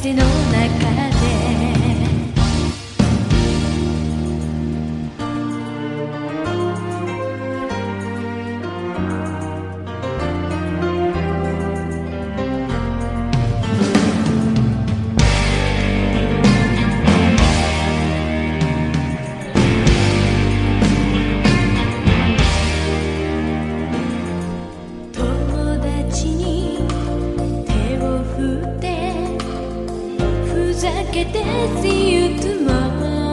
風の中 ざけて See you tomorrow